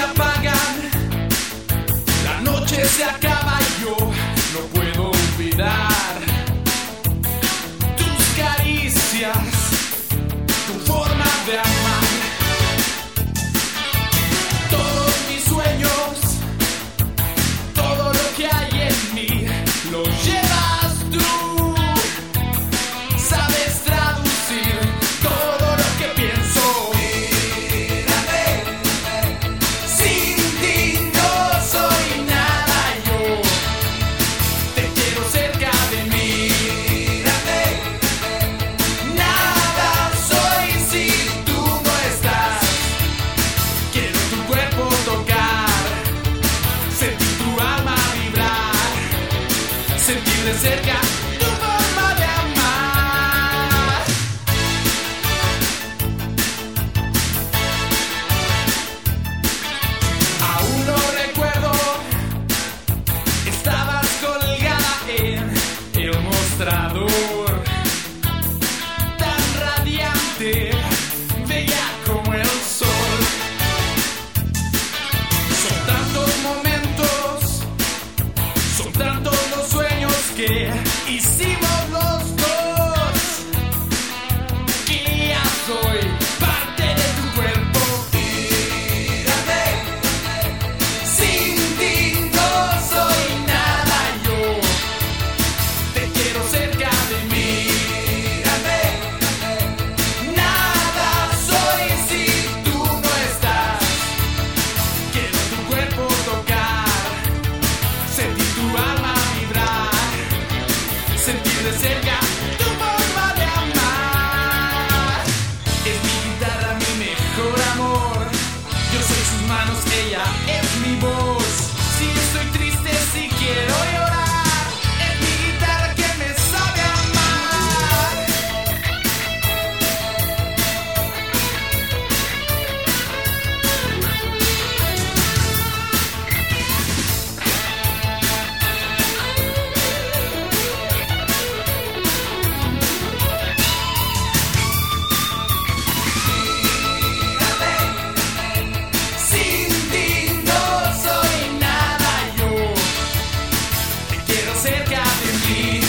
apagan, la noche se acaba. cerca tu forma de amar. Aún no recuerdo, estabas colgada en el mostrador. innocent cerca de mí.